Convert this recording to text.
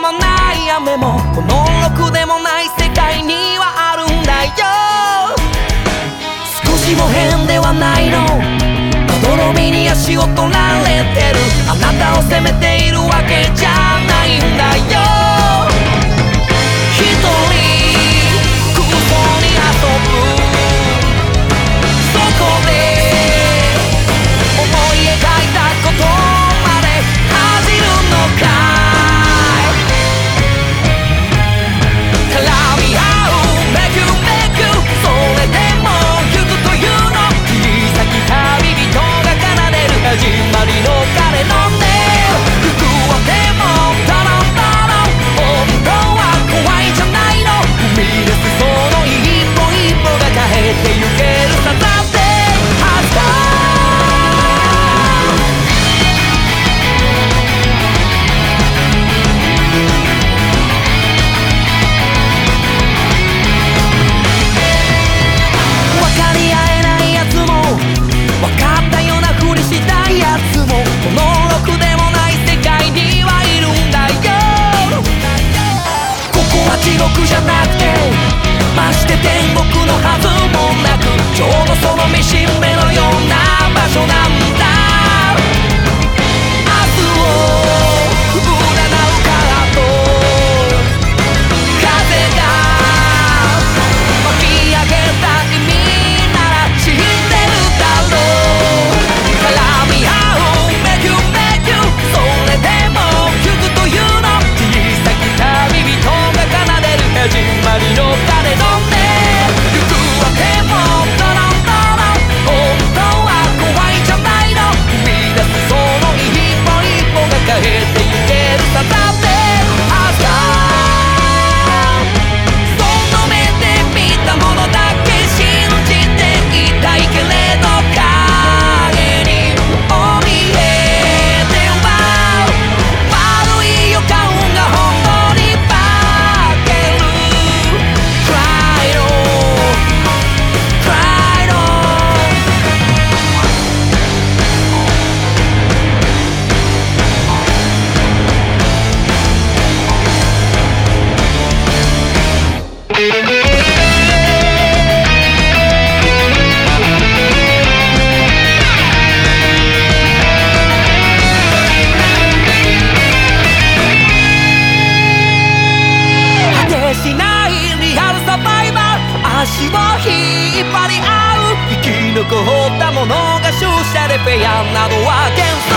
もない雨もこのろくでもない世界にはあるんだよ。少しも変ではないの。泥どみに足を取られてる。あなたを責めているわけじゃないんだよ。地獄じゃなくてまして天国のはずもなくちょうどその見シン目のような場所なの。足を引っ張り合う。生き残ったものが勝者でペェアなどは幻想